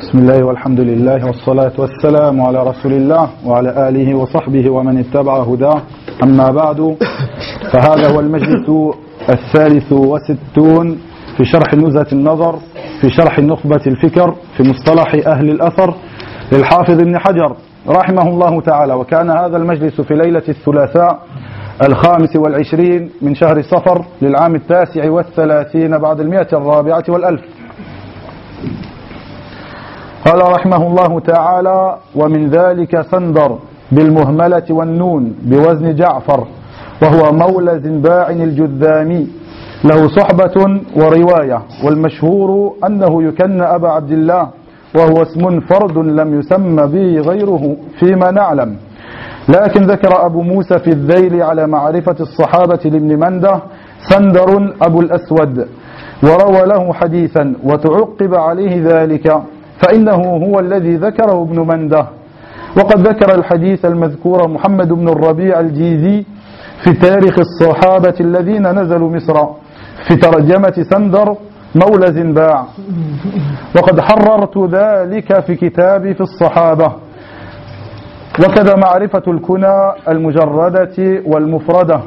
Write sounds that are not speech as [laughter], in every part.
بسم الله والحمد لله والصلاة والسلام على رسول الله وعلى آله وصحبه ومن اتبع هداه. أما بعد فهذا هو المجلس الثالث وستون في شرح نزهة النظر في شرح نخبة الفكر في مصطلح أهل الأثر للحافظ ابن حجر رحمه الله تعالى. وكان هذا المجلس في ليلة الثلاثاء الخامس والعشرين من شهر صفر للعام التاسع والثلاثين بعد المئة الرابعة والألف. قال رحمه الله تعالى ومن ذلك سندر بالمهملة والنون بوزن جعفر وهو مولى زنباع الجذامي. له صحبة ورواية والمشهور أنه يكن أبا عبد الله وهو اسم فرد لم يسم به غيره فيما نعلم. لكن ذكر أبو موسى في الذيل على معرفة الصحابة لابن مندة سندر أبو الأسود وروى له حديثا وتعقب عليه ذلك فإنه هو الذي ذكره ابن منده. وقد ذكر الحديث المذكور محمد بن الربيع الجيزي في تاريخ الصحابة الذين نزلوا مصر في ترجمة سندر مولى زنباع. وقد حررت ذلك في كتابي في الصحابة. وكذا معرفة الكنى المجردة والمفردة.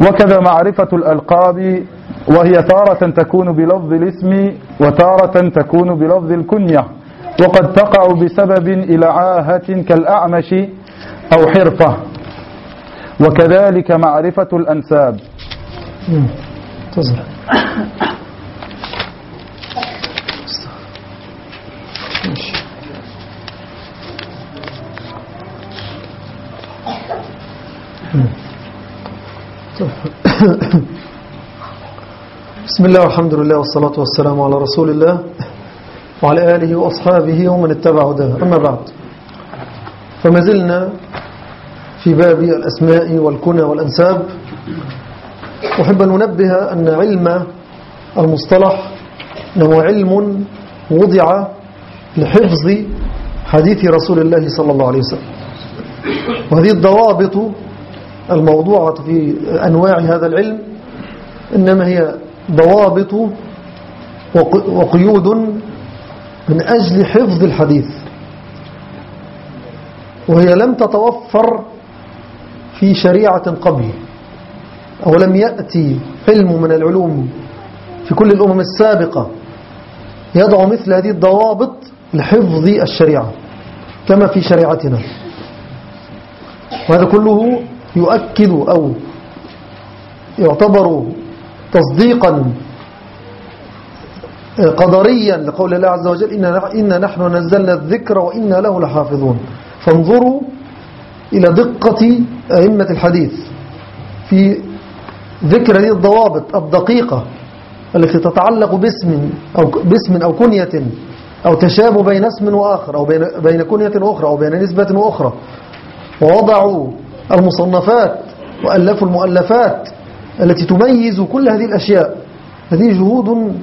وكذا معرفة الألقاب وهي تارة تكون بلفظ الاسم وتارة تكون بلفظ الكنية. وقد تقع بسبب إلى عاهة كالأعمش أو حرفة. وكذلك معرفة الأنساب. تزرع بسم الله والحمد لله والصلاة والسلام على رسول الله وعلى آله وأصحابه ومن اتبع هداه أما بعد فما زلنا في باب الأسماء والكنى والأنساب. أحب أن ننبه أن علم المصطلح أنه علم وضع لحفظ حديث رسول الله صلى الله عليه وسلم. وهذه الضوابط الموضوعة في أنواع هذا العلم إنما هي ضوابط وقيود من أجل حفظ الحديث. وهي لم تتوفر في شريعة قبل أو لم يأتي علم من العلوم في كل الأمم السابقة يضع مثل هذه الضوابط لحفظ الشريعة كما في شريعتنا. وهذا كله يؤكد أو يعتبر تصديقا قدريا لقول الله عز وجل إنا نحن نزلنا الذكر وإنا له لحافظون. فانظروا إلى دقة أئمة الحديث في ذكر هذه الضوابط الدقيقة التي تتعلق باسم أو, باسم أو كنية أو تشابه بين اسم وآخر أو بين, بين كنية أخرى أو بين نسبة أخرى ووضعوا المصنفات وألفوا المؤلفات التي تميز كل هذه الأشياء هذه جهود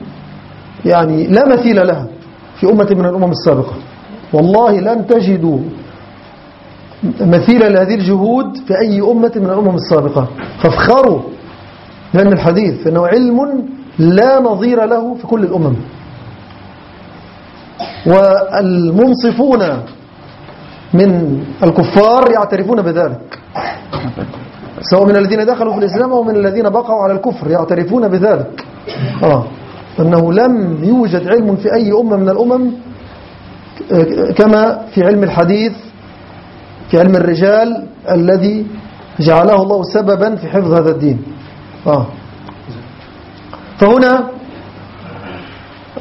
يعني لا مثيل لها في أمة من الأمم السابقة. والله لن تجدوا مثيلا لهذه الجهود في أي أمة من الأمم السابقة. فافخروا لأن الحديث أنه علم لا نظير له في كل الأمم. والمنصفون من الكفار يعترفون بذلك. سواء من الذين دخلوا في الإسلام أو من الذين بقوا على الكفر يعترفون بذلك آه. أنه لم يوجد علم في أي أمة من الأمم كما في علم الحديث في علم الرجال الذي جعله الله سببا في حفظ هذا الدين آه. فهنا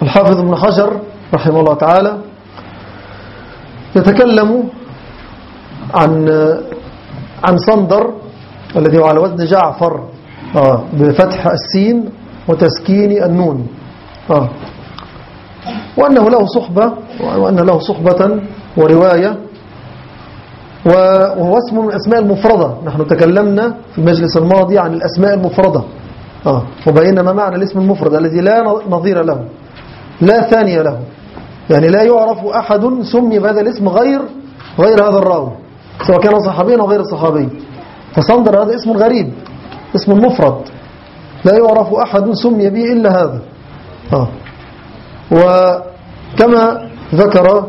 الحافظ ابن حجر رحمه الله تعالى يتكلم عن عن صندر الذي على وزن جعفر آه بفتح السين وتسكين النون. آه. وأنه له صحبة وأن له صحبة ورواية. وهو اسم من الأسماء المفردة. نحن تكلمنا في المجلس الماضي عن الأسماء المفردة. آه. وبينا ما معنى الاسم المفرد الذي لا نظير له لا ثاني له. يعني لا يعرف أحد سمي بهذا الاسم غير غير هذا الراوي سواء كان صحابيا أو غير صحابي. فصندر هذا اسم غريب اسم مفرد. لا يعرف أحد سمي به إلا هذا. آه. وكما ذكر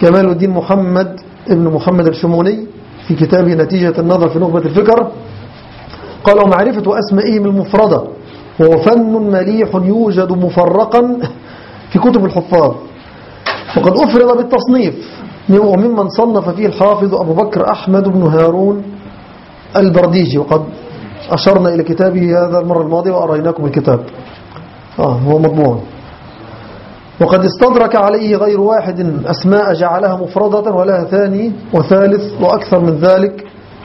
كمال الدين محمد ابن محمد الشموني في كتابه نتيجة النظر في نخبة الفكر قال ومعرفة أسمائهم المفردة وهو فن مليح يوجد مفرقا في كتب الحفاظ. وقد أفرض بالتصنيف وممن صنف فيه الحافظ أبو بكر أحمد بن هارون البرديجي وقد أشرنا إلى كتابه هذا المرة الماضية وأريناكم الكتاب. آه هو مضمون. وقد استدرك عليه غير واحد أسماء جعلها مفردة ولها ثاني وثالث وأكثر من ذلك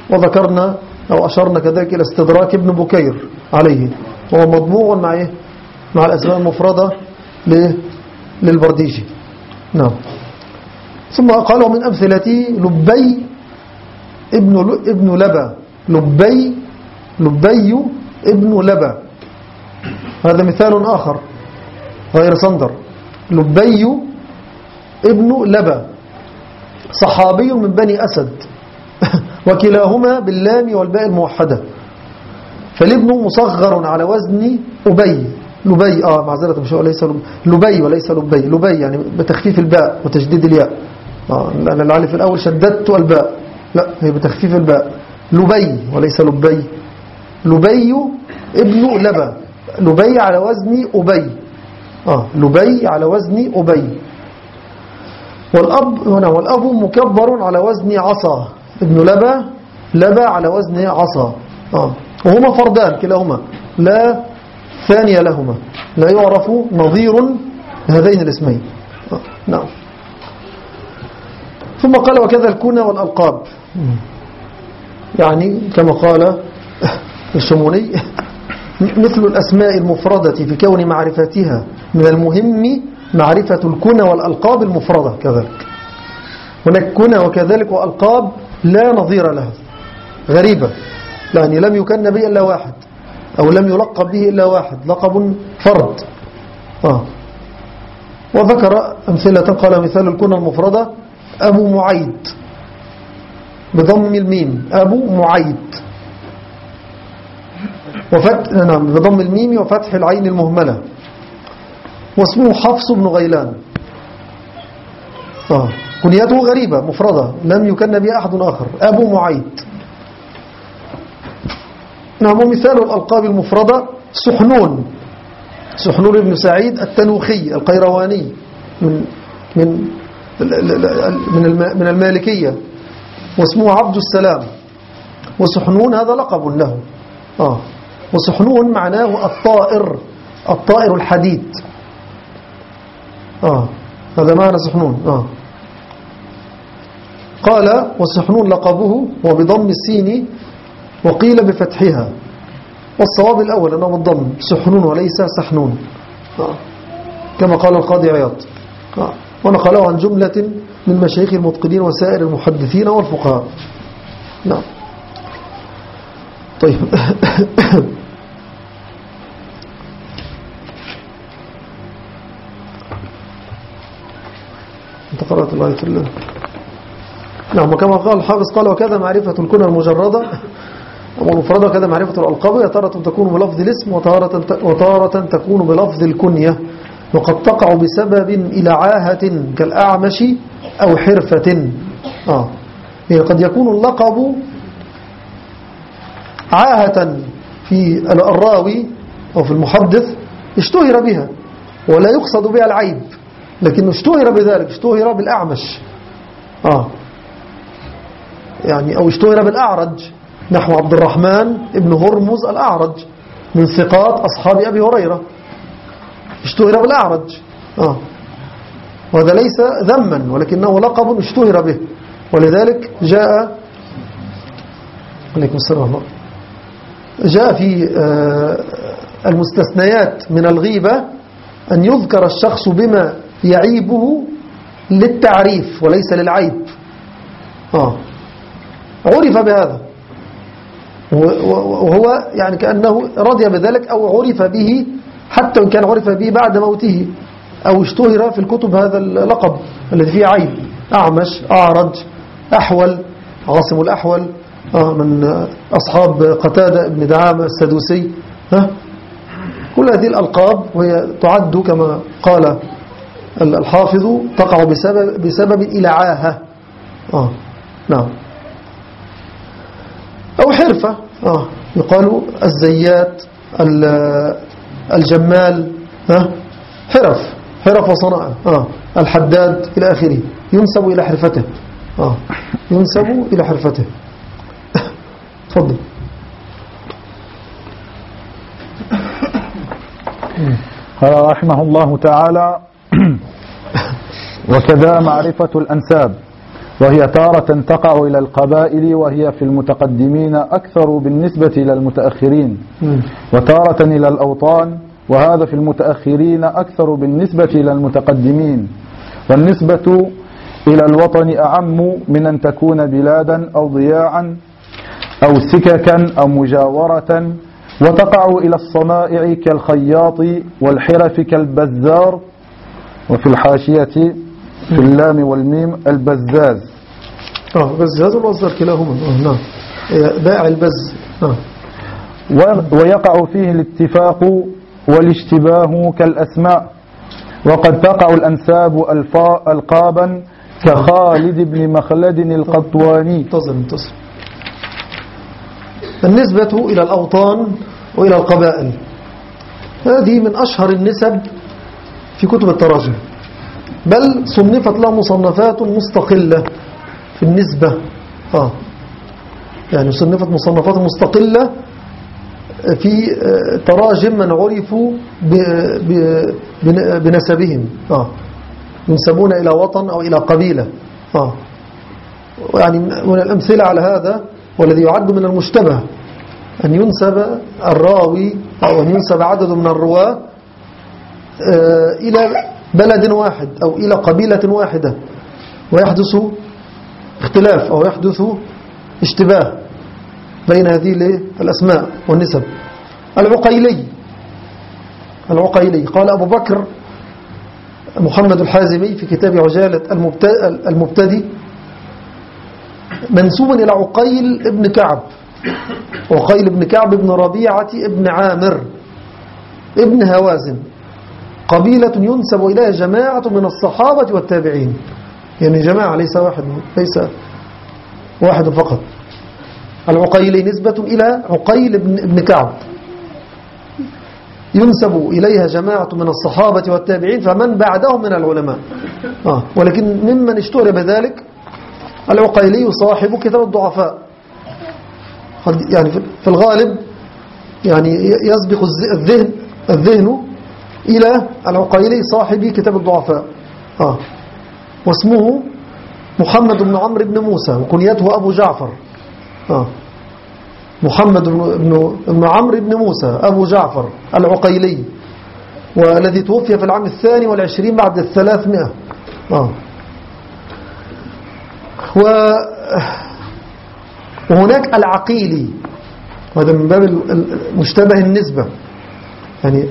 وذكرنا أو أشرنا كذلك إلى استدراك ابن بكير عليه. وهو مضموع مع إيه؟ مع الأسماء المفردة للبرديجي نعم. ثم قال ومن أمثلته لبي ابن ابن لبى لبي لبي ابن لبى هذا مثال آخر غير صندر. لبي ابن لبى صحابي من بني أسد. [laughs] وكلاهما باللام والباء الموحدة. فالابن مصغر على وزن أبي. لبي آه معذرة مش ليس لبي وليس لبي. لبي يعني بتخفيف الباء وتشديد الياء. آه لأن العالف الأول شددت الباء لا هي بتخفيف الباء. لبي وليس لبي. لبي ابن لبى لبي على وزن أبي. آه لبي على وزن أبي. والأب هنا والأب مكبر على وزن عصا. ابن لبى لبى على وزن عصا. آه وهما فردان كلاهما. لا ثاني لهما. لا يعرف نظير هذين الاسمين. آه نعم. ثم قال وكذا الكنى والألقاب. يعني كما قال الشموني مثل الأسماء المفردة في كون معرفتها من المهم معرفة الكنى والألقاب المفردة كذلك. هناك كنى وكذلك وألقاب لا نظير لها غريبة يعني لم يكن به إلا واحد أو لم يلقب به إلا واحد لقب فرد. آه. وذكر أمثلة قال مثال الكنى المفردة أبو معيد بضم الميم. أبو معيد وفتح نعم بضم الميم وفتح العين المهملة. واسمه حفص بن غيلان. آه. كنيته غريبة مفردة. لم يكن بها أحد آخر. أبو معيد نعم ومثال الألقاب المفردة سحنون. سحنون بن سعيد التنوخي القيرواني من من من المالكية. واسمه عبد السلام. وسحنون هذا لقب له. آه. وسحنون معناه الطائر الطائر الحديد. آه. هذا معنى سحنون. آه. قال وسحنون لقبه وبضم السين وقيل بفتحها. والصواب الأول أنه بالضم سحنون وليس سحنون. آه. كما قال القاضي عياض. آه. ونقله عن جملة من مشايخ المتقنين وسائر المحدثين والفقهاء. نعم. طيب. [coughs] انت قرأت الله. نعم وكما قال الحافظ قال وكذا معرفة الكنى المجردة والمفردة وكذا معرفة الألقاب تارة تكون بلفظ الاسم وتارة, وتارة تكون بلفظ الكنية. وقد تقع بسبب إلى عاهة كالأعمش أو حرفة. آه. يعني قد يكون اللقب عاهة في الراوي أو في المحدث اشتهر بها ولا يقصد بها العيب لكنه اشتهر بذلك اشتهر بالأعمش. آه. يعني أو اشتهر بالأعرج نحو عبد الرحمن ابن هرمز الأعرج من ثقات أصحاب أبي هريرة. اشتهر بالأعرج. آه. وهذا ليس ذما ولكنه لقب اشتهر به. ولذلك جاء عليكم السلام جاء في آه، المستثنيات من الغيبة أن يذكر الشخص بما يعيبه للتعريف وليس للعيب. آه. عرف بهذا. وهو يعني كأنه رضي بذلك أو عرف به حتى وإن كان عرف به بعد موته أو اشتهر في الكتب هذا اللقب الذي فيه عيب أعمش أعرج أحول عاصم الأحول آه، من أصحاب قتادة ابن دعامة السدوسي. كل هذه الألقاب وهي تعد كما قال الحافظ تقع بسبب, بسبب إلى عاهة آه نعم. أو حرفة. آه يقال الزيات الجمال حرف حرف وصناعة الحداد إلى آخره ينسب إلى حرفته ينسب إلى حرفته. تفضل. قال رحمه الله تعالى وكذا معرفة الأنساب. وهي تارة تقع إلى القبائل وهي في المتقدمين أكثر بالنسبة إلى المتأخرين. وتارة إلى الأوطان وهذا في المتأخرين أكثر بالنسبة إلى المتقدمين. والنسبة إلى الوطن أعم من أن تكون بلادا أو ضياعا أو سككا أو مجاورة وتقع إلى الصنائع كالخياط والحرف كالبزار وفي الحاشية في اللام والميم البزاز. آه بزاز والمصدر كلاهما. آه نعم. بائع البز. نعم ويقع فيه الاتفاق والاشتباه كالأسماء. وقد تقع الأنساب ألقابا كخالد بن مخلد القطواني. انتظر انتظر. النسبة إلى الأوطان وإلى القبائل. هذه من أشهر النسب في كتب التراجم. بل صنفت له مصنفات مستقلة في النسبة. آه. يعني صنفت مصنفات مستقلة في آه، تراجم من عرفوا بنسبهم. آه. ينسبون إلى وطن أو إلى قبيلة. آه. يعني من الأمثلة على هذا والذي يعد من المشتبه أن ينسب الراوي أو أن ينسب عدد من الرواة آه، إلى بلد واحد أو إلى قبيلة واحدة ويحدث اختلاف أو يحدث اشتباه بين هذه الأسماء والنسب. العقيلي العقيلي قال أبو بكر محمد الحازمي في كتاب عجالة المبتدي منسوبا إلى عقيل ابن كعب عقيل ابن كعب ابن ربيعة ابن عامر ابن هوازن. قبيلة ينسب إليها جماعة من الصحابة والتابعين. يعني جماعة ليس واحد ليس واحد فقط. العقيلي نسبة إلى عقيل ابن كعب. ينسب إليها جماعة من الصحابة والتابعين فمن بعدهم من العلماء. آه ولكن ممن اشتهر بذلك العقيلي صاحب كتاب الضعفاء. يعني في الغالب يعني يسبق الذهن الذهن إلى العقيلي صاحب كتاب الضعفاء. آه. واسمه محمد بن عمرو بن موسى وكنيته أبو جعفر. آه. محمد بن, عمرو بن موسى أبو جعفر العقيلي والذي توفي في العام الثاني والعشرين بعد الثلاثمائة. آه. وهناك العقيلي وهذا من باب المشتبه النسبة. يعني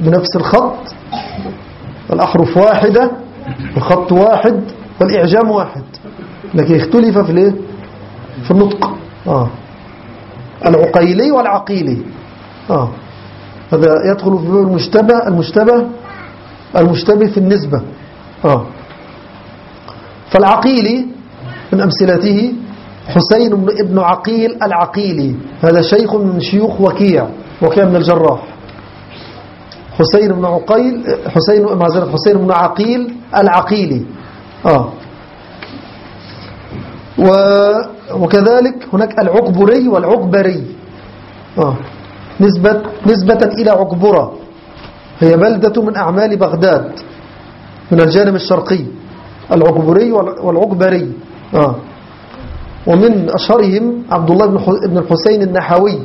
بنفس الخط الأحرف واحدة الخط واحد والإعجام واحد. لكن اختلف في الإيه؟ في النطق. آه. العقيلي والعقيلي. آه. هذا يدخل في المشتبه المشتبه المشتبه في النسبة. آه. فالعقيلي من أمثلته حسين بن ابن عقيل العقيلي. هذا شيخ من شيوخ وكيع وكيع من الجراح. حسين بن عقيل حسين حسين بن عقيل العقيلي. آه. و وكذلك هناك العقبري والعقبري. آه. نسبة, نسبة إلى عقبرة. هي بلدة من أعمال بغداد من الجانب الشرقي. العقبري والعقبري. آه. ومن أشهرهم عبد الله بن الحسين النحوي.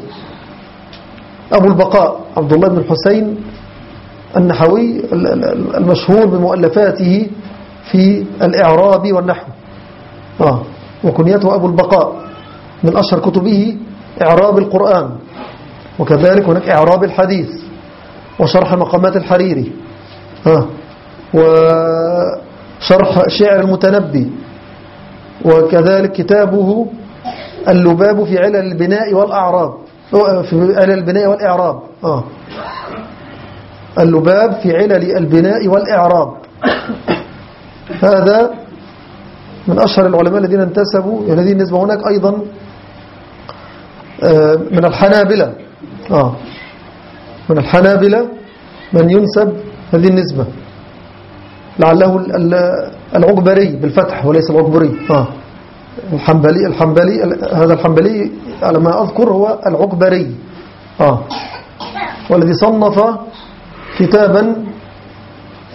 أبو البقاء عبد الله بن الحسين النحوي المشهور بمؤلفاته في الإعراب والنحو. آه. وكنيته أبو البقاء من أشهر كتبه إعراب القرآن. وكذلك هناك إعراب الحديث وشرح مقامات الحريري آه. وشرح شعر المتنبي. وكذلك كتابه اللباب في علل البناء والأعراب. في علل البناء والإعراب. آه. اللباب في علل البناء والإعراب. هذا من أشهر العلماء الذين انتسبوا هذه النسبة هناك أيضا آه، من الحنابلة. آه. من الحنابلة من ينسب هذه النسبة. لعله العقبري بالفتح وليس العقبري. آه. الحنبلي الحنبلي هذا الحنبلي على ما أذكر هو العقبري. آه. والذي صنف كتابا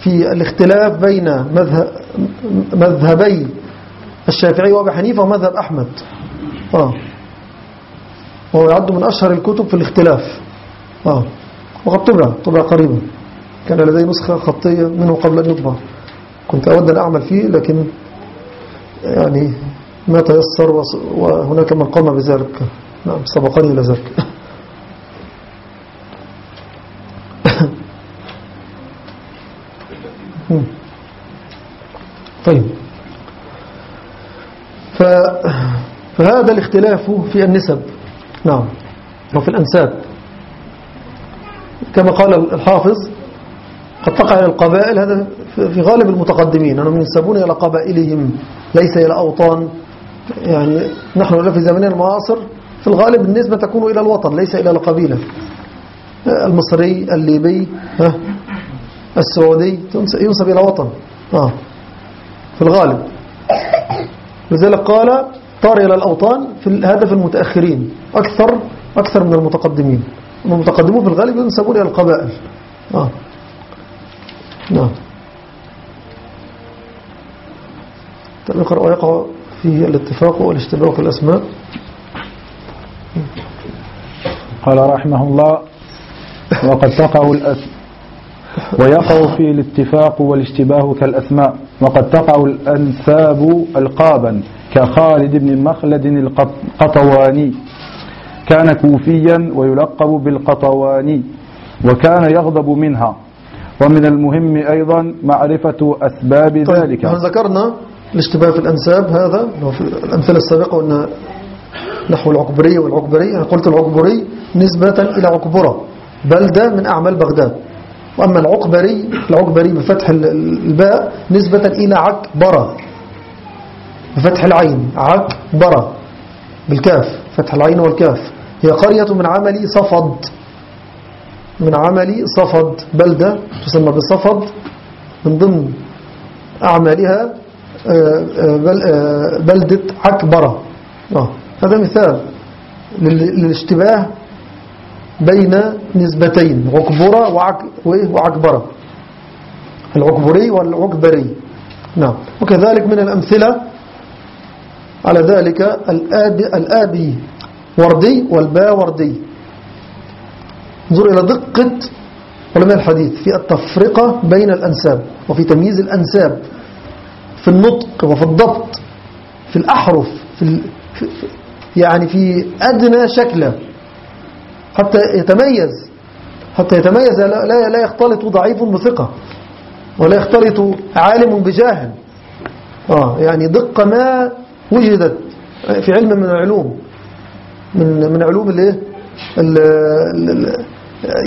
في الاختلاف بين مذهب مذهبي الشافعي وأبي حنيفة ومذهب أحمد. آه. وهو يعد من أشهر الكتب في الاختلاف. آه. وقد طبع طبع قريبا. كان لدي نسخة خطية منه قبل أن يطبع. كنت أود أن أعمل فيه لكن يعني ما تيسر وهناك من قام بذلك. نعم سبقني إلى ذلك. [laughs] طيب. فهذا الاختلاف في النسب. نعم. وفي الأنساب. كما قال الحافظ قد تقع إلى القبائل هذا في غالب المتقدمين. أنهم ينسبون إلى قبائلهم. ليس إلى أوطان. يعني نحن في زمننا المعاصر في الغالب النسبة تكون إلى الوطن ليس إلى القبيلة. المصري الليبي السعودي ينسب إلى وطن. آه. في الغالب. لذلك قال طار إلى الأوطان في الهدف المتأخرين. أكثر أكثر من المتقدمين. المتقدمون في الغالب ينسبون إلى القبائل. آه. نعم. طيب يقرأ ويقع فيه الاتفاق والاشتباك في الأسماء. قال رحمه الله وقد تقع الأسماء ويقع فيه الاتفاق والاشتباه كالأسماء. وقد تقع الأنساب القابا كخالد بن مخلد القطواني. كان كوفيا ويلقب بالقطواني وكان يغضب منها. ومن المهم أيضا معرفة أسباب طيب ذلك. ذكرنا الاشتباه في الأنساب هذا؟ في الأمثلة السابقة قلنا نحو العقبري والعقبري أنا قلت العقبري نسبة إلى عقبرة. بلدة من أعمال بغداد. وأما العقبري العقبري بفتح الباء نسبة إلى عكبرة. بفتح العين عكبرة بالكاف فتح العين والكاف. هي قرية من عمل صفد. من عمل صفد. بلدة تسمى بصفد. من ضمن أعمالها آه، آه، آه، بلدة عكبرة. هذا مثال للاشتباه بين نسبتين عكبرة وعكبرة العكبري والعكبري. نعم. وكذلك من الأمثلة على ذلك الآبي, الآبي وردي والبا وردي. انظر إلى دقة علماء الحديث في التفرقة بين الأنساب وفي تمييز الأنساب في النطق وفي الضبط في الأحرف في, في يعني في أدنى شكله حتى يتميز. حتى يتميز لا, لا يختلط ضعيف بثقة ولا يختلط عالم بجاهل. آه يعني دقة ما وجدت في علم من العلوم. من من علوم الايه؟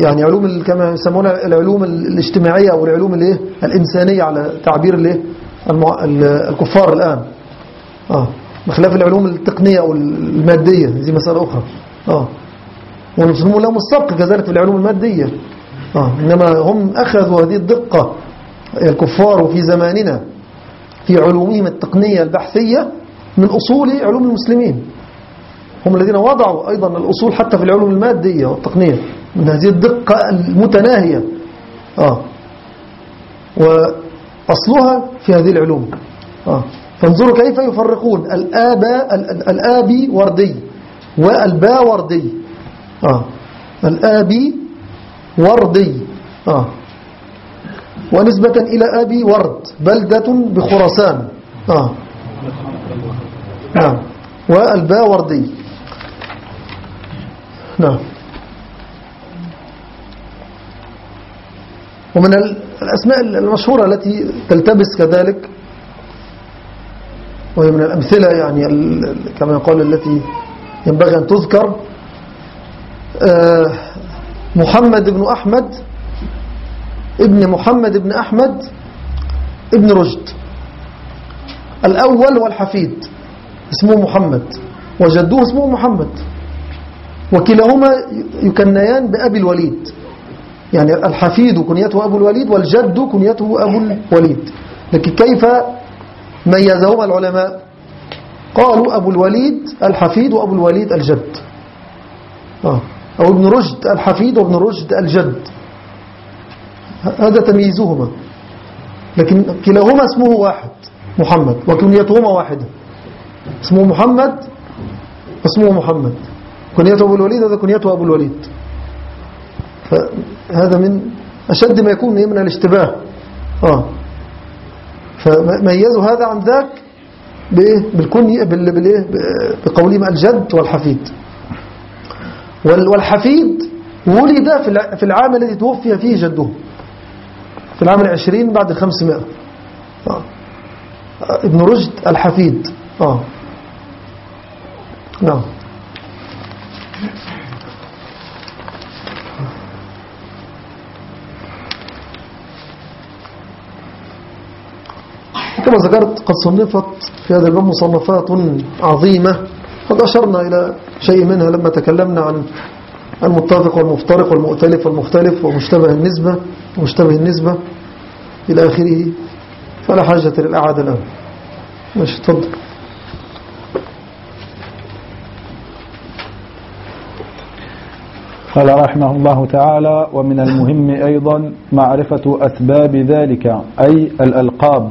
يعني علوم كما يسمونها العلوم الاجتماعية أو العلوم الايه؟ الإنسانية على تعبير الايه؟ الكفار الآن. آه بخلاف العلوم التقنية أو المادية دي مسألة أخرى. آه. والمسلمون لهم السبق كذلك في العلوم المادية. آه إنما هم أخذوا هذه الدقة الكفار في زماننا في علومهم التقنية البحثية من أصول علوم المسلمين. هم الذين وضعوا أيضا الأصول حتى في العلوم المادية والتقنية من هذه الدقة المتناهية. آه. وأصلها في هذه العلوم. آه. فانظروا كيف يفرقون الآبا الآبي وردي والبا وردي. آه. الآبي وردي. آه. ونسبة إلى أبي ورد بلدة بخراسان. آه. نعم. والبا وردي. نعم. ومن الأسماء المشهورة التي تلتبس كذلك وهي من الأمثلة يعني كما يقال التي ينبغي أن تذكر محمد بن أحمد ابن محمد بن أحمد ابن رشد. الأول هو الحفيد اسمه محمد وجدوه اسمه محمد. وكلاهما يكنيان بأبي الوليد. يعني الحفيد كنيته أبو الوليد والجد كنيته أبو الوليد. لكن كيف ميزهما العلماء؟ قالوا أبو الوليد الحفيد وأبو الوليد الجد. آه. أو ابن رشد الحفيد وابن رشد الجد. هذا تمييزهما. لكن كلاهما اسمه واحد محمد وكنيتهما واحدة. اسمه محمد اسمه محمد. كنيته أبو الوليد هذا كنيته أبو الوليد. فهذا من أشد ما يكون من الاشتباه. آه. فميزوا هذا عن ذاك بالكنية بقولهم الجد والحفيد. والحفيد ولد في العام الذي توفي فيه جده. في العام العشرين بعد الخمسمائة آه. ابن رشد الحفيد. آه. نعم. كما ذكرت قد صنفت في هذا الباب مصنفات عظيمة. قد أشرنا إلى شيء منها لما تكلمنا عن المتفق والمفترق والمؤتلف والمختلف ومشتبه النسبة ومشتبه النسبة إلى آخره. فلا حاجة للأعادة الآن. ماشي تفضل. قال رحمه الله تعالى ومن المهم أيضا معرفة أسباب ذلك أي الألقاب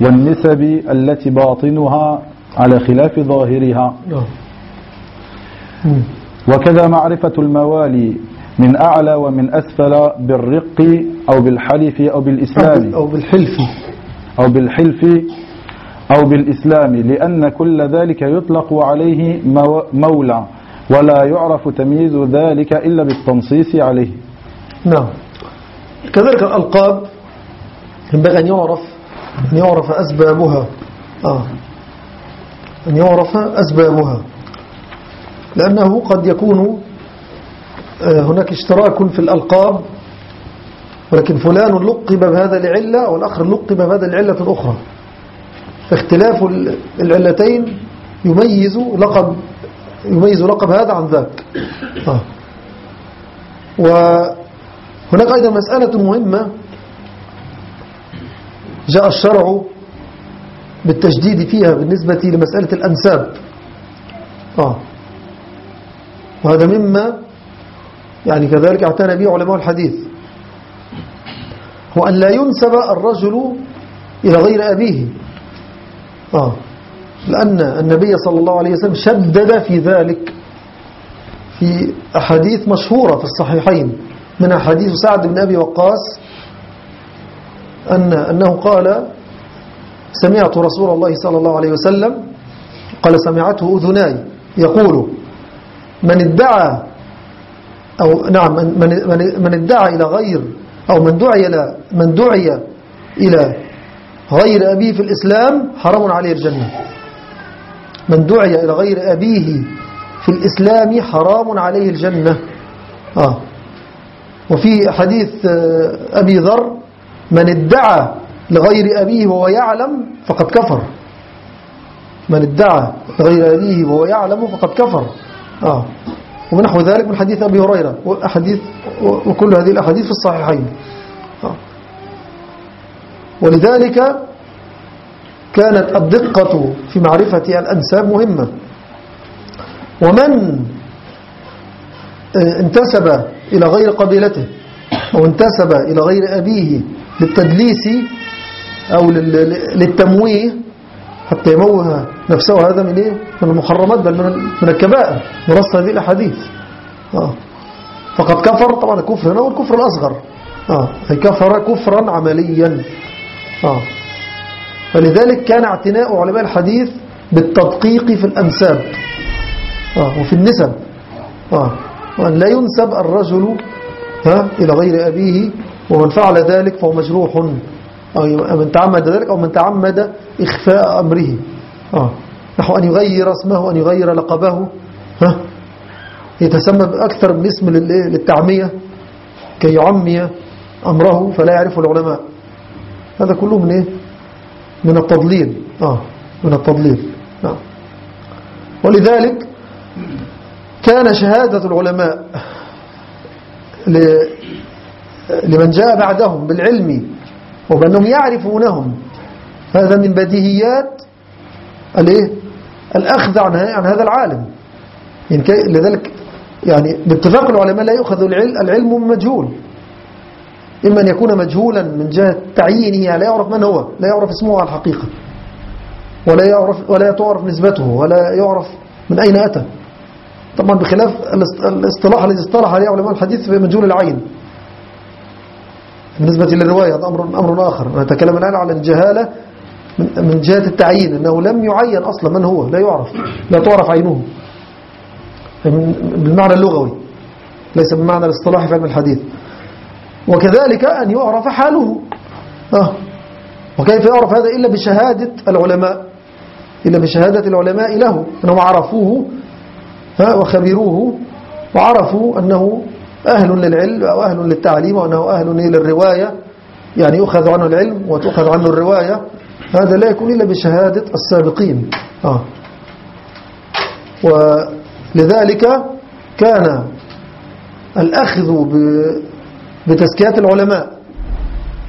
والنسب التي باطنها على خلاف ظاهرها. نعم. وكذا معرفة الموالي من أعلى ومن أسفل بالرق أو بالحلف أو بالإسلام. أو بالحلف. أو بالحلف أو بالإسلام لأن كل ذلك يطلق عليه مولى ولا يعرف تمييز ذلك إلا بالتنصيص عليه. نعم. كذلك الألقاب ينبغي أن يعرف أن يعرف أسبابها. آه. أن يعرف أسبابها. لأنه قد يكون آه، هناك اشتراك في الألقاب ولكن فلان لقب بهذا العلة والآخر لقب بهذا العلة الأخرى. فاختلاف العلتين يميز لقب يميز لقب هذا عن ذاك. آه. وهناك أيضا مسألة مهمة جاء الشرع بالتجديد فيها بالنسبة لمسألة الأنساب آه. وهذا مما يعني كذلك اعتنى به علماء الحديث هو أن لا ينسب الرجل إلى غير أبيه آه. لأن النبي صلى الله عليه وسلم شدد في ذلك في أحاديث مشهورة في الصحيحين من حديث سعد بن أبي وقاص أن أنه قال سمعت رسول الله صلى الله عليه وسلم قال سمعته أذناي. يقول من ادعى أو نعم من, من, من ادعى إلى غير أو من دعي إلى من دعي إلى غير أبيه في الإسلام حرام عليه الجنة. من دعي إلى غير أبيه في الإسلام حرام عليه الجنة. آه. وفي حديث آه، أبي ذر من ادعى لغير أبيه وهو يعلم فقد كفر. من ادعى لغير أبيه وهو يعلم فقد كفر. آه. ومنحو ذلك من حديث أبي هريرة وأحاديث وكل هذه الأحاديث في الصحيحين. آه. ولذلك كانت الدقة في معرفة الأنساب مهمة. ومن آه، انتسب إلى غير قبيلته أو انتسب إلى غير أبيه للتدليس أو للتمويه حتى يموه نفسه هذا من إيه؟ من المحرمات بل من الكبائر نرص هذه الأحاديث آه. فقد كفر طبعا الكفر هنا هو الكفر الأصغر آه. أي كفر كفرا عمليا آه. فلذلك كان اعتناء علماء الحديث بالتدقيق في الأنساب آه. وفي النسب آه. وأن لا ينسب الرجل ها إلى غير أبيه ومن فعل ذلك فهو مجروح أو من تعمد ذلك أو من تعمد إخفاء أمره. آه. نحو أن يغير اسمه أن يغير لقبه. ها؟ يتسمى أكثر من اسم للتعمية. كي يعمي أمره فلا يعرفه العلماء. هذا كله من إيه؟ من التضليل. آه. من التضليل. نعم. ولذلك كان شهادة العلماء لمن جاء بعدهم بالعلم وبأنهم يعرفونهم. هذا من بديهيات الإيه؟ الأخذ عن هذا العالم. لذلك يعني باتفاق العلماء لا يؤخذ العلم من مجهول. إما أن يكون مجهولا من جهة تعيينه يعني لا يعرف من هو لا يعرف اسمه على الحقيقة ولا يعرف ولا تعرف نسبته ولا يعرف من أين أتى. طبعا بخلاف الاصطلاح الذي اصطلح عليه علماء الحديث في مجهول العين. بالنسبة للرواية هذا أمر, أمر آخر. نتكلم الآن على الجهالة من جهة التعيين أنه لم يعين أصلا من هو لا يعرف لا تعرف عينه. بالمعنى اللغوي ليس بالمعنى الاصطلاحي في علم الحديث. وكذلك أن يعرف حاله. آه. وكيف يعرف هذا؟ إلا بشهادة العلماء. إلا بشهادة العلماء له أنهم عرفوه وخبروه وعرفوا أنه أهل للعلم أو أهل للتعليم وأنه أهل للرواية يعني يؤخذ عنه العلم وتؤخذ عنه الرواية هذا لا يكون إلا بشهادة السابقين آه. ولذلك كان الأخذ بتزكية العلماء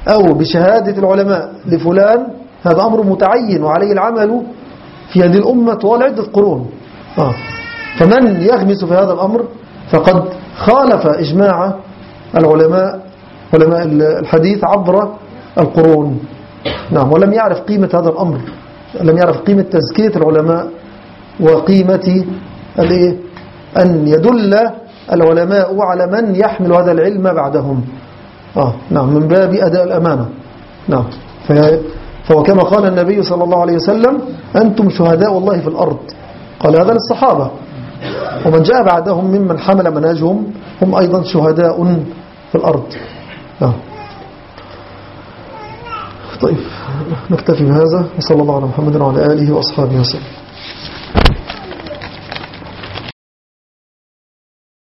أو بشهادة العلماء لفلان هذا أمر متعين وعليه العمل في هذه الأمة طوال عدة قرون آه. فمن يغمس في هذا الأمر فقد خالف إجماع العلماء علماء الحديث عبر القرون. نعم ولم يعرف قيمة هذا الأمر. لم يعرف قيمة تزكية العلماء وقيمة أن يدل العلماء على من يحمل هذا العلم بعدهم. آه نعم من باب أداء الأمانة. نعم فهو كما قال النبي صلى الله عليه وسلم أنتم شهداء الله في الأرض. قال هذا للصحابة. ومن جاء بعدهم ممن حمل مناجهم هم أيضا شهداء في الأرض آه. طيب نكتفي بهذا وصلى الله على محمد وعلى آله وأصحابه وسلم